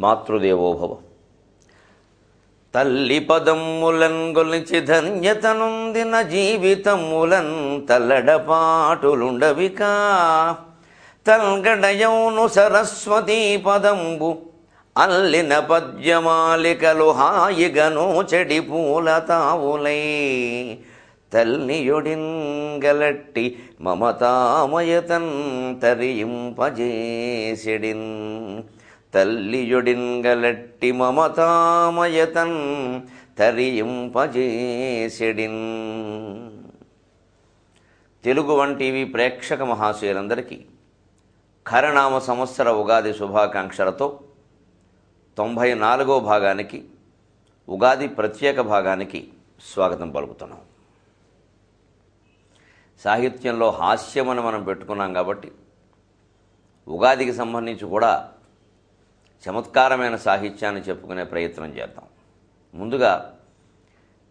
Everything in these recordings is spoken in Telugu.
మాతృదేవోభవ. తల్లి పదమ్ములన్ గొలిచి ధన్యతనుందిన జీవితములన్ తల్లడపాటులుండవిక తల్గడయౌను సరస్వతీ పదంబు అల్లిన పద్యమాలికలు హాయిగను చెడి పూల తావులై తల్లియొడింగలట్టి మమతామయతన్ తరింపజేసెడిన్ తల్లియుడింగలట్టి మమతామయతన్ తరియింపజేసెడిన్ తెలుగు వన్ టీవీ ప్రేక్షక మహాశయులందరికీ ఖరనామ సంవత్సర ఉగాది శుభాకాంక్షలతో తొంభై నాలుగో భాగానికి ఉగాది ప్రత్యేక భాగానికి స్వాగతం పలుకుతున్నాం. సాహిత్యంలో హాస్యమని మనం పెట్టుకున్నాం కాబట్టి ఉగాదికి సంబంధించి కూడా చమత్కారమైన సాహిత్యాన్ని చెప్పుకునే ప్రయత్నం చేద్దాం. ముందుగా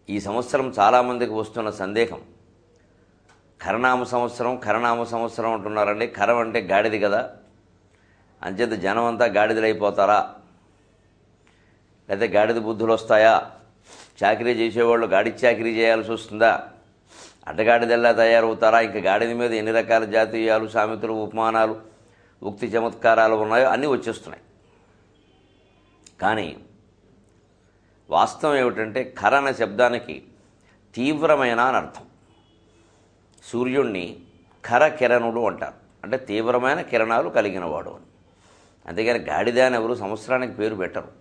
ఈ సంవత్సరం చాలామందికి వస్తున్న సందేహం. కరనామ సంవత్సరం కరనామ సంవత్సరం అంటున్నారండి. కరం అంటే గాడిది కదా. అంచేత జనం అంతా గాడిదలైపోతారా? లేదా గాడిద బుద్ధులు వస్తాయా? చాకరీ చేసేవాళ్ళు గాడి చాకరీ చేయాల్సి వస్తుందా? అడ్డగాడిదల్లా తయారవుతారా? ఇంకా గాడిద మీద ఎన్ని రకాల జాతీయాలు సామెతలు ఉపమానాలు ఉక్తి చమత్కారాలు ఉన్నాయో అన్నీ వచ్చేస్తున్నాయి. కానీ వాస్తవం ఏమిటంటే ఖర అనే శబ్దానికి తీవ్రమైన అని అర్థం. సూర్యుణ్ణి ఖర కిరణుడు అంటారు. అంటే తీవ్రమైన కిరణాలు కలిగిన వాడు అని. అంతేగాని గాడిద అని ఎవరు సంవత్సరానికి పేరు పెట్టరు.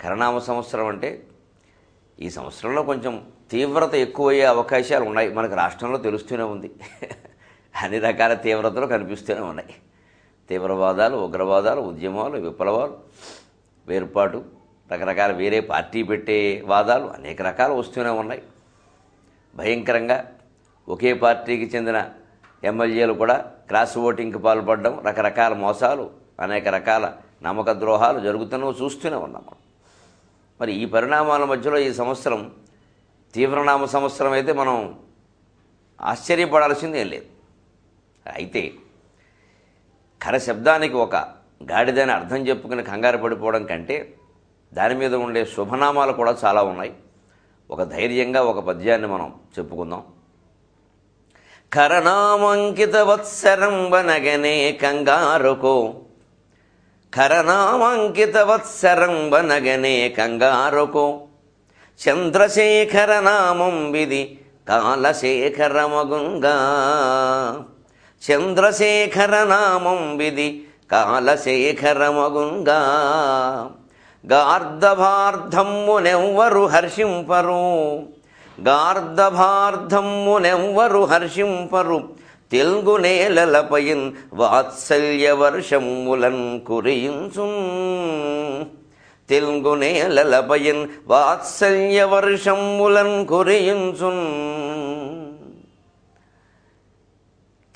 కరణామ సంవత్సరం అంటే ఈ సంవత్సరంలో కొంచెం తీవ్రత ఎక్కువయ్యే అవకాశాలు ఉన్నాయి. మనకు రాష్ట్రంలో తెలుస్తూనే ఉంది. అన్ని రకాల తీవ్రతలు కనిపిస్తూనే ఉన్నాయి. తీవ్రవాదాలు ఉగ్రవాదాలు ఉద్యమాలు విప్లవాలు. వేర్పాటు రకరకాల వేరే పార్టీ పెట్టే వాదాలు అనేక రకాలు వస్తూనే ఉన్నాయి. భయంకరంగా ఒకే పార్టీకి చెందిన ఎమ్మెల్యేలు కూడా క్రాస్ ఓటింగ్కి పాల్పడడం రకరకాల మోసాలు అనేక రకాల నమ్మక ద్రోహాలు జరుగుతున్నవి చూస్తూనే ఉన్నాం మరి ఈ పరిణామాల మధ్యలో ఈ సంవత్సరం తీవ్రనామ సంవత్సరం అయితే మనం ఆశ్చర్యపడాల్సిందేం లేదు. అయితే ఖర శబ్దానికి ఒక గాడిదని అర్థం చెప్పుకుని కంగారు పడిపోవడం కంటే దాని మీద ఉండే శుభనామాలు కూడా చాలా ఉన్నాయి. ఒక ధైర్యంగా ఒక పద్యాన్ని మనం చెప్పుకుందాం. కరనామంకిత వత్సరం వనగనే కంగారుకో. కరనామంకిత వత్సరం వనగనే కంగారుకో. చంద్రశేఖర నామం విధి కాలశేఖరమగుంగా. చంద్రశేఖర నామం విధి కాలశేఖరమగుంగా. గార్ధభార్ధమ్మునెవ్వరు హర్షింపరు. గార్ధభార్ధమ్మునెవ్వరు హర్షింపరు. తెలుగు నేలలపైన్ వాత్సల్య వర్షములన్ కురియించు తెలుగు నేలలపైన్ వాత్సల్య వర్షములన్ కురియించున్.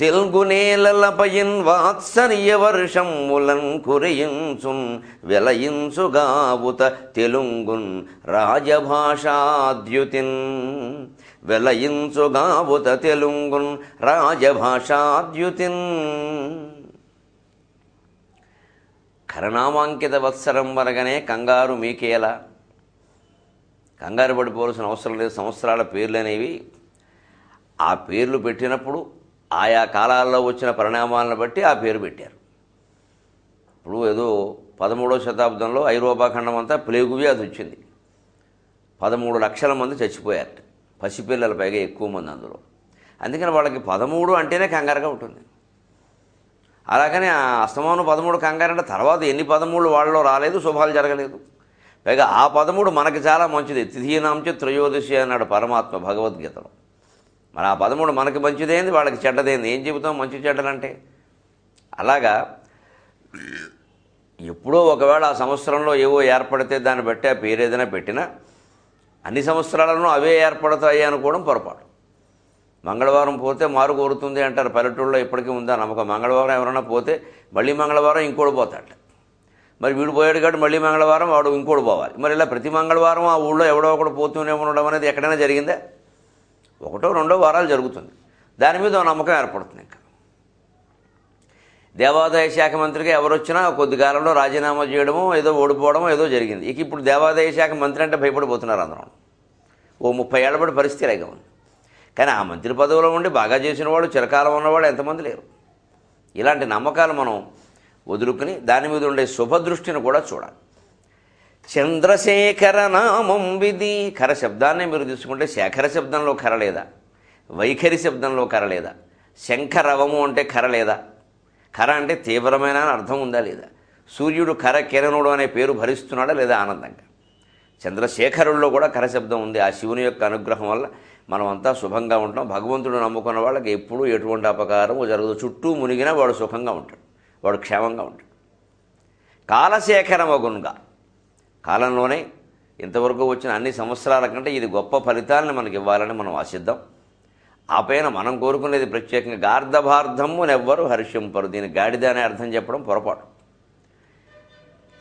తెలుగు నేలలపైన్ వాత్సర్య వర్షములన్ కురియించున్ వెలయించుగావుత తెలుగున్ రాజభాషాద్యుతిన్. వెలయించుగావుత తెలుగున్ రాజభాషాద్యుతిన్. కరణామాంకిత వత్సరం వరగనే కంగారు మీకేలా? కంగారు పడిపోవాల్సిన అవసరం లేదు సంవత్సరాల పేర్లు అనేవి ఆ పేర్లు పెట్టినప్పుడు ఆయా కాలాల్లో వచ్చిన పరిణామాలను బట్టి ఆ పేరు పెట్టారు. ఇప్పుడు ఏదో పదమూడవ శతాబ్దంలో ఐరోపా ఖండం అంతా ప్లేగు వ్యాధి వచ్చింది. పదమూడు లక్షల మంది చచ్చిపోయారు పసిపిల్లల పైగా ఎక్కువ మంది అందులో. అందుకని వాళ్ళకి పదమూడు అంటేనే కంగారుగా ఉంటుంది. అలాగని ఆ అస్తమానం పదమూడు కంగారు అంటే తర్వాత ఎన్ని పదమూడు వాళ్ళలో రాలేదు శుభాలు జరగలేదు. పైగా ఆ పదమూడు మనకి చాలా మంచిది. తిథీనాంచ త్రయోదశి అన్నాడు పరమాత్మ భగవద్గీతలో. మరి ఆ పదమూడు మనకి మంచిదేంది వాళ్ళకి చెడ్డదేంది? ఏం చెబుతాం మంచి చెడ్డలంటే? అలాగా ఎప్పుడో ఒకవేళ ఆ సంవత్సరంలో ఏవో ఏర్పడితే దాన్ని బట్టి ఆ పేరు ఏదైనా పెట్టినా అన్ని సంవత్సరాలను అవే ఏర్పడతాయి అనుకోవడం పొరపాటు. మంగళవారం పోతే మారు కోరుతుంది అంటారు పల్లెటూళ్ళలో ఇప్పటికీ ఉందా నమ్మకం? మంగళవారం ఎవరైనా పోతే మళ్ళీ మంగళవారం ఇంకోటి పోతాడు. మరి వీడు పోయాడు కాబట్టి మళ్ళీ మంగళవారం వాడు ఇంకోటి పోవాలి. మరి ఇలా ప్రతి మంగళవారం ఆ ఊళ్ళో ఎవడో ఒకడు పోతూనే ఉండడం అనేది ఎక్కడైనా జరిగిందా? ఒకటో రెండో వారాలు జరుగుతుంది. దాని మీద నమ్మకం ఏర్పడుతుంది ఇంకా. దేవాదాయ శాఖ మంత్రిగా ఎవరు వచ్చినా కొద్ది కాలంలో రాజీనామా చేయడమో ఏదో ఓడిపోవడమో ఏదో జరిగింది. ఇక ఇప్పుడు దేవాదాయ శాఖ మంత్రి అంటే భయపడిపోతున్నారు అందరం. ఓ ముప్పై ఏళ్ళబడి పడి పరిస్థితి రేగా ఉంది. కానీ ఆ మంత్రి పదవిలో ఉండి బాగా చేసిన వాళ్ళు చిరకాలం ఉన్నవాడు ఎంతమంది లేరు. ఇలాంటి నమ్మకాలు మనం వదులుకుని దాని మీద ఉండే శుభదృష్టిని కూడా చూడాలి. చంద్రశేఖర నామం విధి. ఖర శబ్దాన్ని మీరు తీసుకుంటే శేఖర శబ్దంలో కర లేదా వైఖరి శబ్దంలో కర లేదా శంఖరవము అంటే కర లేదా కర అంటే తీవ్రమైన అని అర్థం ఉందా లేదా? సూర్యుడు కర కిరణుడు అనే పేరు భరిస్తున్నాడా లేదా ఆనందంగా? చంద్రశేఖరుల్లో కూడా ఖర శబ్దం ఉంది. ఆ శివుని యొక్క అనుగ్రహం వల్ల మనం అంతా శుభంగా ఉంటాం భగవంతుడు నమ్ముకున్న వాళ్ళకి ఎప్పుడూ ఎటువంటి అపకారం జరగదు. చుట్టూ మునిగినా వాడు సుఖంగా ఉంటాడు. వాడు క్షేమంగా ఉంటాడు. కాలశేఖరమగునుగా. కాలంలోనే ఇంతవరకు వచ్చిన అన్ని సంవత్సరాల కంటే ఇది గొప్ప ఫలితాలను మనకి ఇవ్వాలని మనం ఆశిద్దాం. ఆ పైన మనం కోరుకునేది ప్రత్యేకంగా గార్ధభార్ధమ్మునెవ్వరు హర్షింపరు. దీని గాడిద అనే అర్థం చెప్పడం పొరపాటు.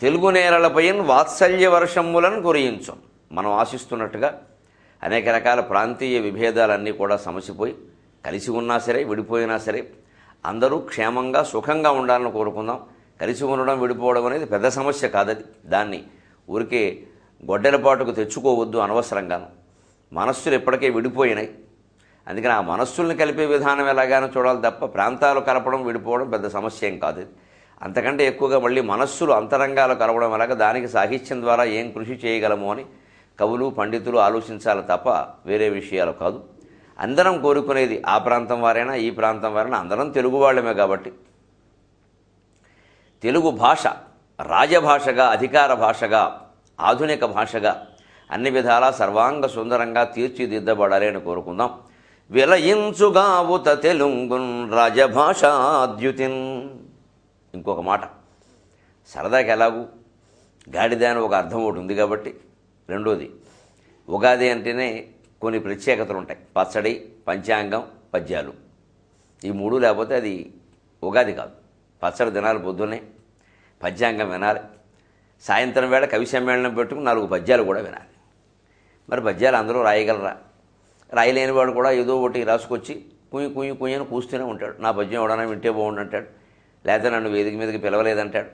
తెలుగు నేలలపై వాత్సల్య వర్షములను కురియించం. మనం ఆశిస్తున్నట్టుగా అనేక రకాల ప్రాంతీయ విభేదాలన్నీ కూడా సమసిపోయి కలిసి ఉన్నా సరే విడిపోయినా సరే అందరూ క్షేమంగా సుఖంగా ఉండాలని కోరుకుందాం. కలిసి ఉండడం విడిపోవడం అనేది పెద్ద సమస్య కాదది. దాన్ని ఊరికే గొడ్డలపాటుకు తెచ్చుకోవద్దు అనవసరంగాను. మనస్సులు ఇప్పటికే విడిపోయినాయి. అందుకని ఆ మనస్సుల్ని కలిపే విధానం ఎలాగానో చూడాలి తప్ప ప్రాంతాలు కలపడం విడిపోవడం పెద్ద సమస్య ఏం కాదు. అంతకంటే ఎక్కువగా మళ్ళీ మనస్సులు అంతరంగాలు కలవడం ఎలాగ దానికి సాహిత్యం ద్వారా ఏం కృషి చేయగలము అని కవులు పండితులు ఆలోచించాలి తప్ప వేరే విషయాలు కాదు. అందరం కోరుకునేది ఆ ప్రాంతం వారైనా ఈ ప్రాంతం వారైనా అందరం తెలుగు వాళ్ళమే కాబట్టి. తెలుగు భాష రాజభాషగా అధికార భాషగా ఆధునిక భాషగా అన్ని విధాలా సర్వాంగ సుందరంగా తీర్చిదిద్దబడాలి అని కోరుకుందాం. విలయించుగావుత తెలుగున్ రాజభాషాద్యుతిన్. ఇంకొక మాట. సరదాకి ఎలాగూ? గాడిద అని ఒక అర్థం ఒకటి ఉంది కాబట్టి రెండోది. ఉగాది అంటేనే కొన్ని ప్రత్యేకతలు ఉంటాయి. పచ్చడి పంచాంగం పద్యాలు. ఈ మూడు లేకపోతే అది ఉగాది కాదు. పచ్చడి దినాలు పొద్దున్నే పంచాంగం వినాలి. సాయంత్రం వేళ కవి సమ్మేళనం పెట్టుకుని నాలుగు పద్యాలు కూడా వినాలి. మరి పద్యాలు అందరూ రాయగలరా? రాయలేని వాడు కూడా ఏదో ఒకటి రాసుకొచ్చి కుయ్యి కుయ్యి కుయ్యి అని కూస్తూనే ఉంటాడు. నా పద్యం ఎవడన్నా వింటే బాగుండు అంటాడు. లేకపోతే నన్ను వేదిక మీదకి పిలవలేదంటాడు.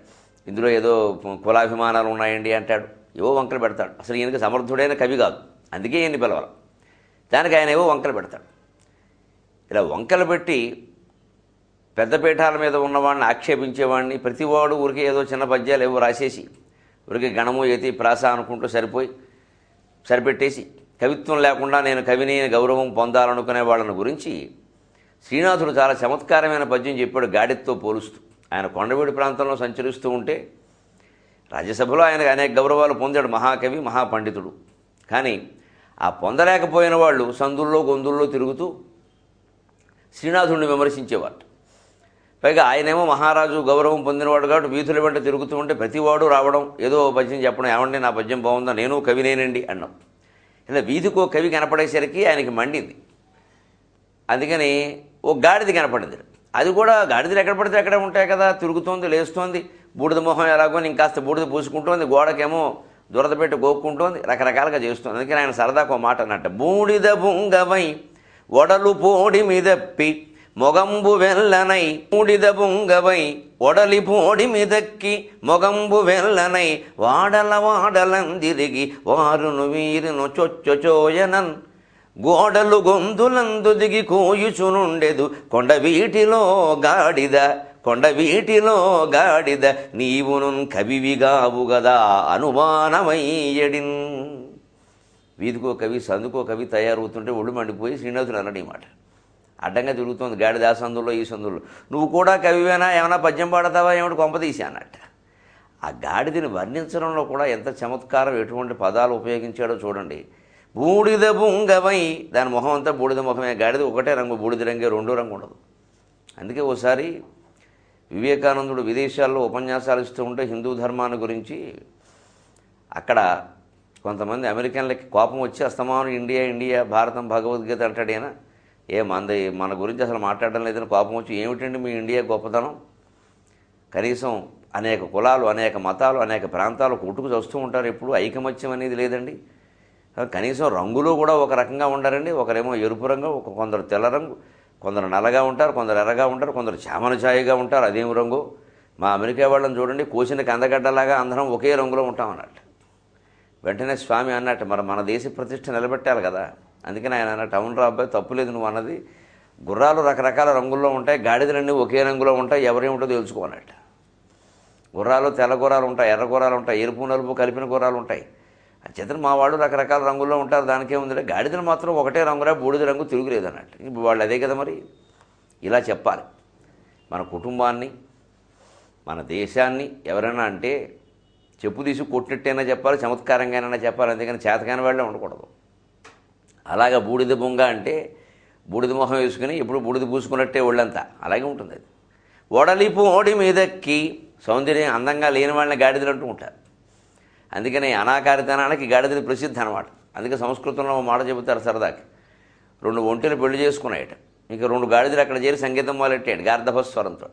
ఇందులో ఏదో కులాభిమానాలు ఉన్నాయండి అంటాడు. ఏవో వంకలు పెడతాడు. అసలు ఈయనకి సమర్థుడైన కవి కాదు. అందుకే ఈయన్ని పిలవాలి. దానికి ఆయన ఏవో వంకలు పెడతాడు. ఇలా వంకలు పెట్టి పెద్ద పీఠాల మీద ఉన్నవాడిని ఆక్షేపించేవాడిని ప్రతివాడు ఊరికి ఏదో చిన్న పద్యాలు ఏవో రాసేసి ఊరికి గణము ఏతి ప్రాస అనుకుంటూ సరిపోయి సరిపెట్టేసి కవిత్వం లేకుండా నేను కవిని గౌరవం పొందాలనుకునే వాళ్ళని గురించి శ్రీనాథుడు చాలా చమత్కారమైన పద్యం చెప్పాడు గాడితో పోలుస్తూ. ఆయన కొండవీడి ప్రాంతంలో సంచరిస్తూ ఉంటే రాజ్యసభలో ఆయనకు అనేక గౌరవాలు పొందాడు మహాకవి మహాపండితుడు. కానీ ఆ పొందలేకపోయిన వాళ్ళు సందుల్లో గొందుల్లో తిరుగుతూ శ్రీనాథుడిని విమర్శించేవారు. పైగా ఆయనేమో మహారాజు గౌరవం పొందినవాడు కాబట్టి వీధుల వెంట తిరుగుతూ ఉంటే ప్రతివాడు రావడం ఏదో పద్యం చెప్పడం ఏమండి నా పద్యం బాగుందా? నేను కవినేనండి అన్నాం. ఇలా వీధికో కవి కనపడేసరికి ఆయనకి మండింది. అందుకని ఓ గాడిద కనపడింది. అది కూడా గాడిదలు ఎక్కడ పడితే ఎక్కడ ఉంటాయి కదా తిరుగుతోంది లేస్తోంది. బూడిద మొహం ఎలాగో ఇంకాస్త బూడిద పూసుకుంటోంది గోడకేమో దురద పెట్టి గోక్కుంటోంది రకరకాలుగా చేస్తుంది. అందుకని ఆయన సరదాకు మాట అన్నట్టు బూడిద బుంగవై ఒడలు పోడి మీదప్పి మొగంబు వెల్లనై బూడిద బుంగవై ఒడలి పోడి మిదక్కి మొగంబు వెల్లనై వాడల వాడలందిరిగి వారును వీరును చొచ్చొచోయనన్ గోడలు గొంతులందు దిగి కోయుచునుండెదు కొండ వీటిలో గాడిద కొండ వీటిలో గాడిద నీవును కవివిగావు గదా అనుమానమయ్యడిన్. వీధికో కవి సందుకో కవి తయారవుతుంటే ఒళ్ళు మండిపోయి శ్రీనాథుడు అన్నాడు ఈ మాట. అడ్డంగా తిరుగుతుంది. గాడిద ఆ సందుల్లో ఈ సందుల్లో. నువ్వు కూడా కవివేనా? ఏమైనా పద్యం పాడతావా? ఏమిటి కొంపతీసి అన్నట్ట ఆ గాడిదని వర్ణించడంలో కూడా ఎంత చమత్కారం ఎటువంటి పదాలు ఉపయోగించాడో చూడండి. బూడిద బుంగమై దాని మొహం అంతా బూడిద ముఖమే గాడిద ఒకటే రంగు బూడిద రంగే రెండో రంగు ఉండదు. అందుకే ఓసారి వివేకానందుడు విదేశాల్లో ఉపన్యాసాలు ఇస్తూ ఉంటే హిందూ ధర్మాన్ని గురించి అక్కడ కొంతమంది అమెరికన్లకి కోపం వచ్చి అస్తమానం ఇండియా ఇండియా భారతం భగవద్గీత అంటాడేనా ఏ మంది మన గురించి అసలు మాట్లాడడం లేదని కోపం వచ్చి ఏమిటండి మీ ఇండియా గొప్పతనం? కనీసం అనేక కులాలు అనేక మతాలు అనేక ప్రాంతాలు కొట్టుకు వస్తూ ఉంటారు. ఎప్పుడు ఐకమత్యం అనేది లేదండి. కనీసం రంగులో కూడా ఒక రకంగా ఉండారండి. ఒకరేమో ఎరుపు రంగు ఒక కొందరు తెల్ల రంగు కొందరు నల్లగా ఉంటారు కొందరు ఎర్రగా ఉంటారు కొందరు చామన ఛాయగా ఉంటారు అదేం రంగు? మా అమెరికా వాళ్ళని చూడండి కోసిన కందగడ్డలాగా అందరం ఒకే రంగులో ఉంటాం అన్నట్టు వెంటనే స్వామి అన్నట్టు మరి మన దేశ ప్రతిష్ట నిలబెట్టాలి కదా. అందుకని ఆయన అన్న టౌన్ రా అబ్బాయి తప్పులేదు నువ్వు అన్నది. గుర్రాలు రకరకాల రంగుల్లో ఉంటాయి గాడిదలన్నీ ఒకే రంగులో ఉంటాయి ఎవరేమిటో తెలుసుకోనట్టు గుర్రాలు తెల్ల గుర్రాలు ఉంటాయి ఎర్ర గుర్రాలు ఉంటాయి ఎరుపు నలుపు కలిపిన గుర్రాలు ఉంటాయి. చేతను మా వాళ్ళు రకరకాల రంగుల్లో ఉంటారు దానికేముంది గాడిదలు మాత్రం ఒకటే రంగురా బూడిద రంగు తిరుగులేదు అన్నట్టు ఇప్పుడు వాళ్ళు అదే కదా మరి. ఇలా చెప్పాలి. మన కుటుంబాన్ని మన దేశాన్ని ఎవరైనా అంటే చెప్పు తీసి కొట్టినట్టైనా చెప్పాలి చమత్కారంగానైనా చెప్పాలి అందుకని చేతకాని వాళ్ళే ఉండకూడదు. అలాగా బూడిద బొంగ అంటే బూడిద మొహం వేసుకుని ఎప్పుడు బూడిద పూసుకున్నట్టే ఒళ్ళంతా. అలాగే ఉంటుంది అది. ఒడలిపు ఓడి మీదక్కి సౌందర్యం అందంగా లేని వాళ్ళని గాడిదలు అంటూ ఉంటారు. అందుకని అనాకారితనానికి గాడిదలు ప్రసిద్ధి అనమాట అందుకే సంస్కృతంలో ఒక మాట చెబుతారు సరదాకి. రెండు ఒంటెలు పెళ్ళి చేసుకున్నాయట. ఇంకా రెండు గాడిదలు అక్కడ చేరి సంగీతం మొదలెట్టాడు గార్ధభస్వరంతో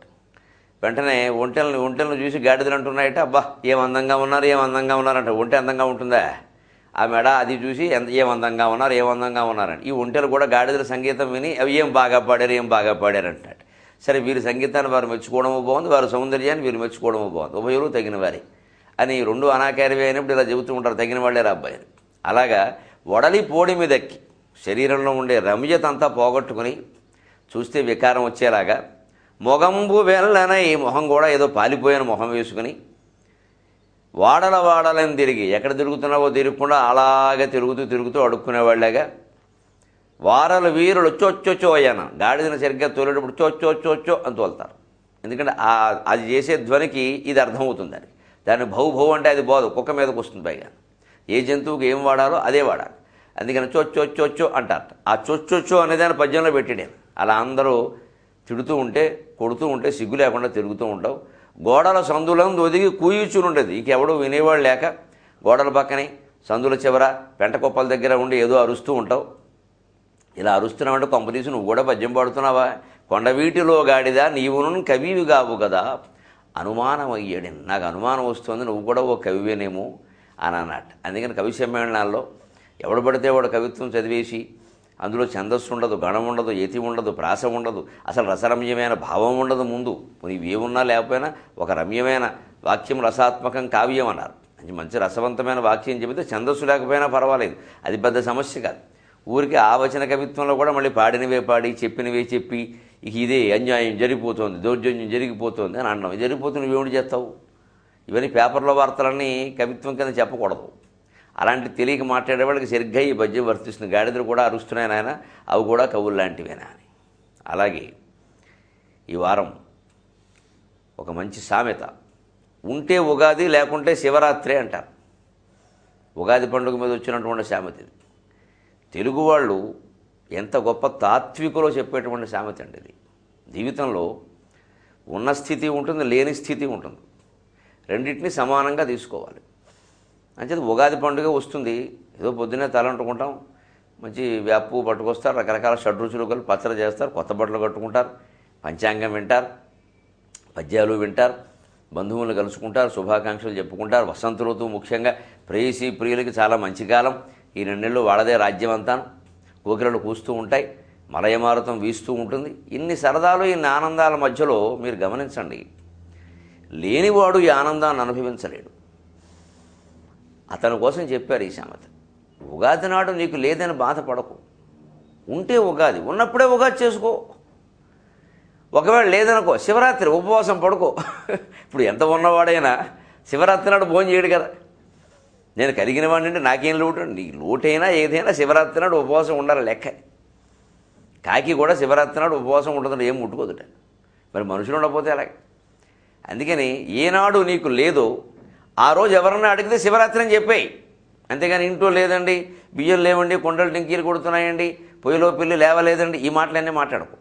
వెంటనే ఒంటెలను ఒంటెలను చూసి గాడిదలు అంటున్నాయట అబ్బా ఏం అందంగా ఉన్నారు ఏం అందంగా ఉన్నారంట. ఒంటె అందంగా ఉంటుందా? ఆ మెడ అది చూసి ఎంత ఏం అందంగా ఉన్నారు ఏం అందంగా ఉన్నారని. ఈ ఒంటెలు కూడా గాడిదల సంగీతం విని అవి ఏం బాగా పాడారు ఏం బాగా పాడారు అంటాడు. సరే వీరి సంగీతాన్ని వారు మెచ్చుకోవడము బాగుంది వారి సౌందర్యాన్ని వీరు మెచ్చుకోవడము బాగుంది. ఉభయులు తగిన వారి అని రెండు అనాకారివి అయినప్పుడు ఇలా చెబుతూ ఉంటారు తగిన వాళ్ళే అబ్బాయిని అబ్బాయి అలాగా వడలి పోడి మీదెక్కి శరీరంలో ఉండే రమ్యత అంతా పోగొట్టుకుని చూస్తే వికారం వచ్చేలాగా మొగంబు వెళ్ళనై మొహం కూడా ఏదో పాలిపోయిన మొహం వేసుకుని వాడల వాడలని తిరిగి ఎక్కడ తిరుగుతున్నావో తిరగకుండా అలాగే తిరుగుతూ తిరుగుతూ అడుక్కునేవాళ్ళేగా వారలు వీరులు చొచ్చొచ్చో అయ్యాను. గాడిదను సరిగ్గా తోలేటప్పుడు చొచ్చొచ్చొచ్చో అని తోలుతారు. ఎందుకంటే ఆ అది చేసే ధ్వనికి ఇది అర్థమవుతుంది దానికి దాన్ని భౌభౌ అంటే అది బోధ కుక్క మీదకి వస్తుంది పైగా. ఏ జంతువుకి ఏం వాడాలో అదే వాడాలి. అందుకని చొచ్చొచ్చొచ్చో అంటారు. ఆ చొచ్చొచ్చో అనేదాన్ని పద్యంలో పెట్టాడు అలా అందరూ తిడుతూ ఉంటే కొడుతూ ఉంటే సిగ్గు లేకుండా తిరుగుతూ ఉంటావు గోడల సందులందు ఒదిగి కూయిచునుండేది. ఇంకెవడో వినేవాళ్ళు లేక గోడల పక్కనే సందుల చివర పెంట కుప్పల దగ్గర ఉండి ఏదో అరుస్తూ ఉంటావు. ఇలా అరుస్తున్నావంటే కొంప తీసి నువ్వు కూడా పద్యం పాడుతున్నావా? కొండవీటిలో గాడిదా నీవును కవివి కావు కదా అనుమానం అయ్యాడు నాకు అనుమానం వస్తుంది. నువ్వు కూడా ఓ కవివేనేమో అని అన్నట్టు అందుకని కవి సమ్మేళనాల్లో ఎవడు పడితే వాడు కవిత్వం చదివేసి అందులో ఛందస్సు ఉండదు గణం ఉండదు యతి ఉండదు ప్రాస ఉండదు. అసలు రసరమ్యమైన భావం ఉండదు ముందు. నీవేమున్నా లేకపోయినా ఒక రమ్యమైన వాక్యం రసాత్మకం కావ్యం అన్నారు. మంచి రసవంతమైన వాక్యం చెబితే ఛందస్సు లేకపోయినా పర్వాలేదు. అది పెద్ద సమస్య కాదు. ఊరికి ఆ వచన కవిత్వంలో కూడా మళ్ళీ పాడినవే పాడి చెప్పినవే చెప్పి ఇక ఇదే అన్యాయం జరిగిపోతుంది దౌర్జన్యం జరిగిపోతుంది అని అన్నాం. జరిగిపోతుంది ఏమిటి చేస్తావు? ఇవన్నీ పేపర్లో వార్తలన్నీ కవిత్వం కింద చెప్పకూడదు. అలాంటి తెలియక మాట్లాడేవాళ్ళకి సరిగ్గా ఈ పద్యం వర్తిస్తుంది. గాడిదలు కూడా అరుస్తున్నాయి నాయన. అవి కూడా కవులు లాంటివేనా అని. అలాగే ఈ వారం ఒక మంచి సామెత. ఉంటే ఉగాది లేకుంటే శివరాత్రి అంటారు. ఉగాది పండుగ మీద వచ్చినటువంటి సామెత ఇది. తెలుగు వాళ్ళు ఎంత గొప్ప తాత్వికులో చెప్పేటువంటి సామెత అండి ఇది. జీవితంలో ఉన్న స్థితి ఉంటుంది లేని స్థితి ఉంటుంది. రెండింటిని సమానంగా తీసుకోవాలి. అంచేది ఉగాది పండుగ వస్తుంది. ఏదో పొద్దున్నే తలంటుకుంటాం. మంచి వేపు పట్టుకొస్తారు. రకరకాల షడ్రుచులు కలిపి పచ్చడి చేస్తారు. కొత్త బట్టలు కట్టుకుంటారు. పంచాంగం వింటారు. పద్యాలు వింటారు. బంధువులను కలుసుకుంటారు. శుభాకాంక్షలు చెప్పుకుంటారు. వసంత ఋతువు ముఖ్యంగా ప్రేయసి ప్రియులకి చాలా మంచి కాలం. ఈ రెండేళ్ళు వాళ్ళదే రాజ్యం అంతా కోకిలలు కూస్తూ ఉంటాయి. మలయమారుతం వీస్తూ ఉంటుంది. ఇన్ని సరదాలు ఇన్ని ఆనందాల మధ్యలో మీరు గమనించండి. లేనివాడు ఈ ఆనందాన్ని అనుభవించలేడు. అతని కోసం చెప్పారు ఈ సామెత ఉగాది నాడు నీకు లేదని బాధపడకు. ఉంటే ఉగాది ఉన్నప్పుడే ఉగాది చేసుకో. ఒకవేళ లేదనుకో శివరాత్రి ఉపవాసం పడుకో. ఇప్పుడు ఎంత ఉన్నవాడైనా శివరాత్రి నాడు భోజనం చేయడు కదా. నేను కలిగిన వాడిని నాకేం లోటు? నీ లోటైనా ఏదైనా శివరాత్రి నాడు ఉపవాసం ఉండాలి లెక్క. కాకి కూడా శివరాత్రి నాడు ఉపవాసం ఉండదు ఏం ముట్టుకోదుట. మరి మనుషులు ఉండకపోతే అలాగే అందుకని ఏనాడు నీకు లేదో ఆ రోజు ఎవరన్నా అడిగితే శివరాత్రి అని చెప్పేయి. అంతేగాని ఇంట్లో లేదండి బియ్యం లేవండి కొండలు టింకీలు కొడుతున్నాయండి పొయ్యిలో పిల్లి లేవలేదండి ఈ మాటలన్నీ మాట్లాడుకో.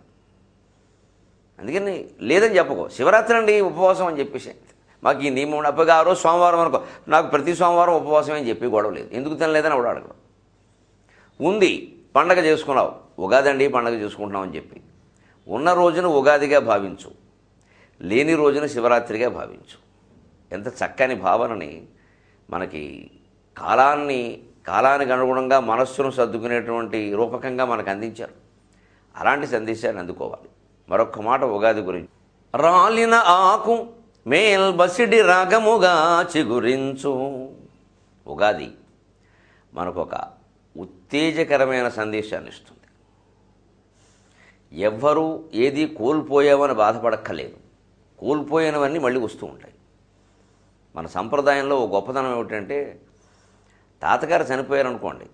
అందుకని లేదని చెప్పుకో. శివరాత్రి అండి ఉపవాసం అని చెప్పేసి. మాకు ఈ నియమం అప్పగా ఆ రోజు సోమవారం అనుకో. నాకు ప్రతి సోమవారం ఉపవాసం అని చెప్పి గొడవ లేదు. ఎందుకు తినలేదని ఆవిడ అడగడం. ఉంది పండగ చేసుకున్నావు. ఉగాది అండి పండగ చేసుకుంటున్నాం అని చెప్పి. ఉన్న రోజును ఉగాదిగా భావించు. లేని రోజున శివరాత్రిగా భావించు. ఎంత చక్కని భావనని మనకి కాలాన్ని కాలానికి అనుగుణంగా మనస్సును సర్దుకునేటువంటి రూపకంగా మనకు అందించారు. అలాంటి సందేశాన్ని అందుకోవాలి. మరొక మాట ఉగాది గురించి. రాలిన ఆకు మేల్ బసిడి రాగముగా చిగురించు. ఉగాది మనకు ఒక ఉత్తేజకరమైన సందేశాన్ని ఇస్తుంది. ఎవ్వరూ ఏది కోల్పోయామని బాధపడక్కర్లేదు. కోల్పోయినవన్నీ మళ్ళీ వస్తూ ఉంటాయి. మన సంప్రదాయంలో ఓ గొప్పతనం ఏమిటంటే తాతగారు చనిపోయారనుకోండి.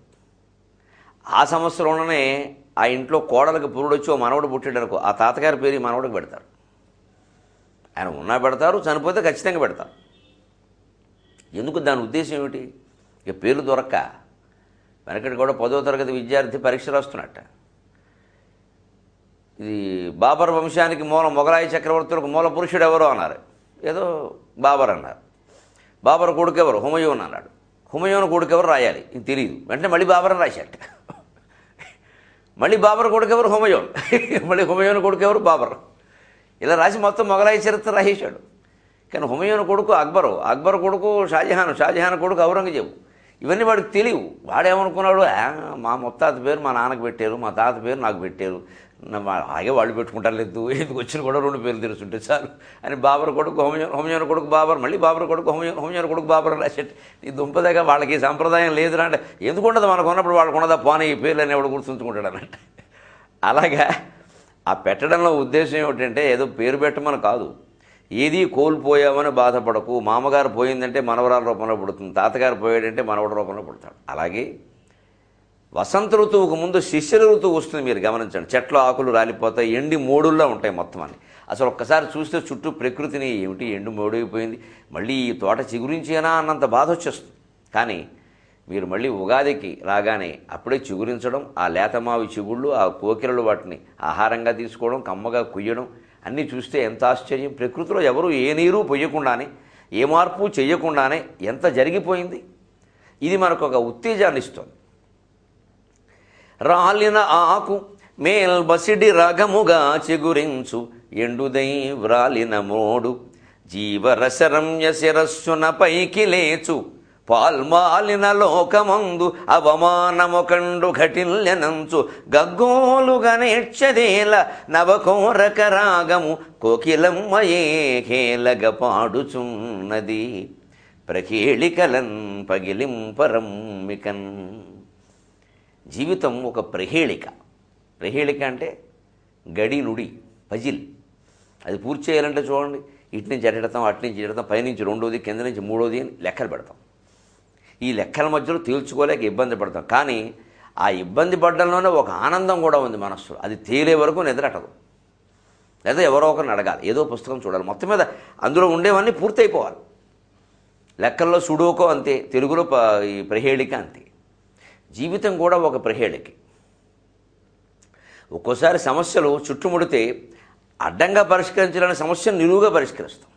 ఆ సంవత్సరంలోనే ఆ ఇంట్లో కోడలకు పురుడు వచ్చి ఓ మనవడు పుట్టాడనుకో ఆ తాతగారి పేరు మనవడికి పెడతారు. ఆయన ఉన్నా పెడతారు చనిపోతే ఖచ్చితంగా పెడతారు. ఎందుకు దాని ఉద్దేశం ఏమిటి? ఇక పేర్లు దొరక్క. వెనకటి కూడా పదో తరగతి విద్యార్థి పరీక్ష రాస్తున్నట్ట. ఇది బాబర్ వంశానికి మూల మొగలాయి చక్రవర్తులకు మూల పురుషుడు ఎవరో అన్నారు. ఏదో బాబర్ అన్నారు. బాబర్ కొడుకు ఎవరు హుమయూన్ అన్నాడు. హుమయూన్ కొడుకు ఎవరు రాయాలి? ఇది తెలియదు వెంటనే మళ్ళీ బాబర్ అని రాశాట మళ్ళీ బాబర్ కొడుకు ఎవరు హుమయూన్. మళ్ళీ హుమయూన్ కొడుకు ఎవరు బాబర్. ఇలా రాసి మొత్తం మొగలాయి చరిత్ర రాసేశాడు. కానీ హుమయూన్ కొడుకు అక్బరు. అక్బర్ కొడుకు షాజహాన్. షాజహాన్ కొడుకు ఔరంగజేబు. ఇవన్నీ వాడికి తెలియవు వాడేమనుకున్నాడు "ఆ, మా ముత్తాత పేరు మా నాన్నకు పెట్టారు మా తాత పేరు నాకు పెట్టారు. అలాగే వాళ్ళు పెట్టుకుంటారు లేదు. ఎందుకు వచ్చిన కూడా రెండు పేర్లు తెలుసుంటే చాలు. అని బాబర్ కొడుకు హోమయోన్ హోమయోన్ కొడుకు బాబర్ మళ్ళీ బాబర్ కొడుకు హోమయోన్ హోమయోన్ కొడుకు బాబర్ రాసేట్టు ఈ దుంపదగా వాళ్ళకి సంప్రదాయం లేదురా అంటే ఎందుకు ఉండదు మనకు ఉన్నప్పుడు వాళ్ళకు ఉన్నదా పోనీ ఈ పేర్లు అనేవాడు గుర్తుంచుకుంటాడు అన్నట్టు. అలాగా ఆ పెట్టడంలో ఉద్దేశం ఏమిటంటే ఏదో పేరు పెట్టమని కాదు. ఏది కోల్పోయామని బాధపడకు. మామగారు పోయిందంటే మనవరాల రూపంలో పుడుతుంది. తాతగారు పోయాడంటే మనవడి రూపంలో పుడతాడు. అలాగే వసంత ఋతువుకు ముందు శిష్యుల ఋతువు వస్తుంది మీరు గమనించండి. చెట్ల ఆకులు రాలిపోతాయి ఎండి మోడుల్లో ఉంటాయి మొత్తం అని అసలు ఒక్కసారి చూస్తే చుట్టూ ప్రకృతిని ఏమిటి ఎండు మోడైపోయింది మళ్ళీ ఈ తోట చిగురించేనా అన్నంత బాధ వచ్చేస్తుంది. కానీ మీరు మళ్ళీ ఉగాదికి రాగానే అప్పుడే చిగురించడం ఆ లేతమావి చిగుళ్ళు ఆ కోకిలలు వాటిని ఆహారంగా తీసుకోవడం కమ్మగా కుయ్యడం అన్నీ చూస్తే ఎంత ఆశ్చర్యం. ప్రకృతిలో ఎవరు ఏ నీరు పొయ్యకుండానే ఏ మార్పు చేయకుండానే ఎంత జరిగిపోయింది. ఇది మనకు ఒక ఉత్తేజాన్ని ఇస్తుంది. రాలిన ఆకు మేల్బసిడి రగముగా చిగురించు. ఎండుదై వ్రాలిన మోడు జీవరసరమ్య శిరస్సున పైకి లేచు. పాల్మాలిన లోకమందు అవమానముకండు ఘటిల్యనంచు. గగ్గోలుగా నేర్చదేల నవకోరక రాగము కోకిలమ్మయే కేలగ పాడుచున్నది. పగిలింపరం పగిలింపరమ్మికన్ జీవితం ఒక ప్రహేళిక ప్రహేళిక అంటే గడి నుడి పజిల్. అది పూర్తి చేయాలంటే చూడండి ఇటు నుంచి ఎడతాం అటు నుంచి ఎడతాం పైనుంచి రెండోది కింద నుంచి మూడోది అని లెక్కలు పెడతాం. ఈ లెక్కల మధ్యలో తేల్చుకోలేక ఇబ్బంది పడతాం. కానీ ఆ ఇబ్బంది పడడంలోనే ఒక ఆనందం కూడా ఉంది మనస్సులో. అది తేలే వరకు నిద్రటదు. లేదా ఎవరో ఒకరిని అడగాలి. ఏదో పుస్తకం చూడాలి. మొత్తం మీద అందులో ఉండేవన్నీ పూర్తయిపోవాలి. లెక్కల్లో సుడోకో అంతే తెలుగులో ఈ ప్రహేళిక అంతే. జీవితం కూడా ఒక ప్రహేళికి. ఒక్కోసారి సమస్యలు చుట్టుముడితే అడ్డంగా పరిష్కరించాలని సమస్యను నిలువుగా పరిష్కరిస్తాం.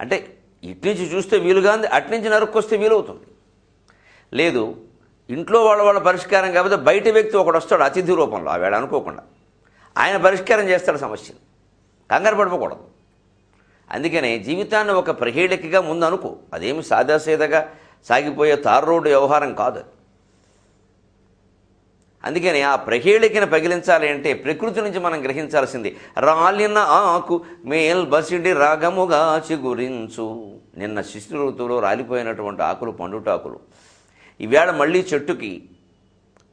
అంటే ఇటు నుంచి చూస్తే వీలుగా ఉంది అటు నుంచి నరుక్కొస్తే వీలవుతుంది. లేదు ఇంట్లో వాళ్ళ వాళ్ళ పరిష్కారం కాకపోతే బయట వ్యక్తి ఒకడు వస్తాడు అతిథి రూపంలో ఆ వేళ అనుకోకుండా. ఆయన పరిష్కారం చేస్తాడు సమస్యను. కంగారు పడిపోకూడదు. అందుకనే జీవితాన్ని ఒక ప్రహేళికగా ముందు అనుకో. అదేమి సాదాసీదగా సాగిపోయే తారు రోడ్డు వ్యవహారం కాదు అది. అందుకని ఆ ప్రహేళికను పగిలించాలి అంటే ప్రకృతి నుంచి మనం గ్రహించాల్సింది రాలిన ఆకు మేల్ బసిడి రాగముగా చిగురించు. నిన్న శిశు ఋతువులో రాలిపోయినటువంటి ఆకులు పండుటాకులు. ఈవేళ మళ్ళీ చెట్టుకి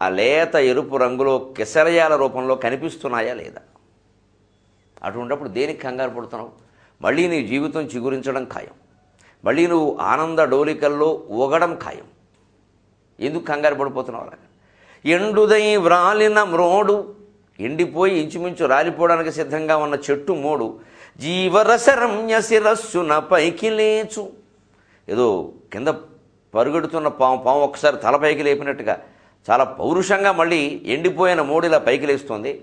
ఆ లేత ఎరుపు రంగులో కెసరయాల రూపంలో కనిపిస్తున్నాయా లేదా? అటువంటిప్పుడు దేనికి కంగారు పడుతున్నావు? మళ్ళీ నీ జీవితం చిగురించడం ఖాయం. మళ్ళీ నువ్వు ఆనంద డోలికల్లో ఊగడం ఖాయం. ఎందుకు కంగారు పడిపోతున్నావు అలాగా? ఎండుదై వ్రాలిన మ్రోడు ఎండిపోయి ఇంచుమించు రాలిపోవడానికి సిద్ధంగా ఉన్న చెట్టు మోడు. జీవరసరమ్య శిరస్సున పైకి లేచు. ఏదో కింద పరుగెడుతున్న పాము పాము ఒకసారి తల పైకి లేపినట్టుగా చాలా పౌరుషంగా మళ్ళీ ఎండిపోయిన మోడిలా పైకి లేస్తుంది.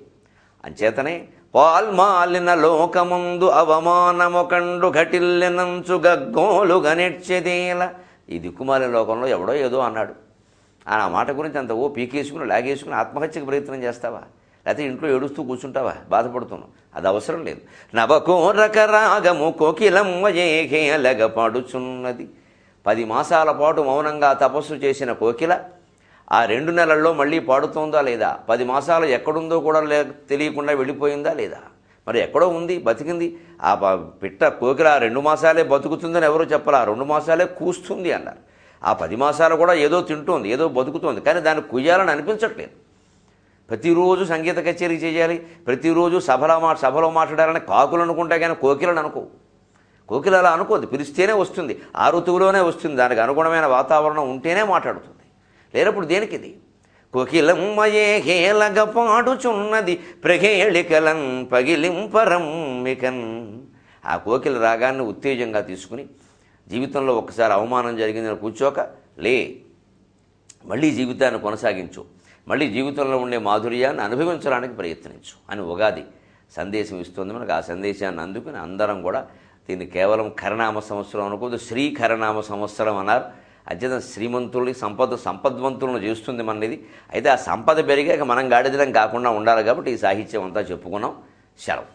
అంచేతనే పాల్మాలిన లోకముందు అవమానముకండు ఘటిల్లినంచు గగ్గోలు గనెడ్చెదేల ఈ దిక్కుమాలిన లోకంలో ఎవడో ఏదో అన్నాడు. ఆ మాట గురించి అంత ఓ పీకేసుకుని లాగేసుకుని ఆత్మహత్యకు ప్రయత్నం చేస్తావా? లేకపోతే ఇంట్లో ఏడుస్తూ కూర్చుంటావా? బాధపడుతున్నావు. అది అవసరం లేదు. నవకోరక రాగము కోకిలమ్మయేలగ పాడుచున్నది. పది మాసాల పాటు మౌనంగా తపస్సు చేసిన కోకిల ఆ రెండు నెలల్లో మళ్ళీ పాడుతోందా లేదా? పది మాసాలు ఎక్కడుందో కూడా లే తెలియకుండా వెళ్ళిపోయిందా లేదా? మరి ఎక్కడో ఉంది బతికింది. ఆ పిట్ట కోకిల ఆ రెండు మాసాలే బతుకుతుందని ఎవరో చెప్పాలి. ఆ రెండు మాసాలే కూస్తుంది అన్నారు. ఆ పది మాసాలు కూడా ఏదో తింటోంది ఏదో బతుకుతోంది. కానీ దాన్ని కుయ్యాలని అనిపించట్లేదు. ప్రతిరోజు సంగీత కచేరీ చేయాలి ప్రతిరోజు సభలో మా సభలో మాట్లాడాలని కాకులు అనుకుంటా కానీ కోకిలను అనుకో కోకిల అలా అనుకోదు పిలిస్తేనే వస్తుంది ఆ ఋతువులోనే వస్తుంది దానికి అనుగుణమైన వాతావరణం ఉంటేనే మాట్లాడుతుంది. లేనప్పుడు దేనికి ఇది? కోకిలమ్మయే హేలగ పాడుచున్నది ప్రహేళికలన్ పగిలింపరమ్మికన్ ఆ కోకిల రాగాన్ని ఉత్తేజంగా తీసుకుని జీవితంలో ఒకసారి అవమానం జరిగిందని కూర్చోక లే మళ్ళీ జీవితాన్ని కొనసాగించు. మళ్ళీ జీవితంలో ఉండే మాధుర్యాన్ని అనుభవించడానికి ప్రయత్నించు అని ఉగాది సందేశం ఇస్తుంది మనకు. ఆ సందేశాన్ని అందుకుని అందరం కూడా దీన్ని కేవలం కరణామ సంవత్సరం అనుకోదు శ్రీ కరనామ సంవత్సరం అన్నారు. అత్యంత శ్రీమంతుల్ని సంపద సంపద్వంతులను చేస్తుంది మన ఇది అయితే ఆ సంపద పెరిగాక మనం గాడిదలం కాకుండా ఉండాలి కాబట్టి ఈ సాహిత్యం అంతా చెప్పుకున్నాం. సెలవు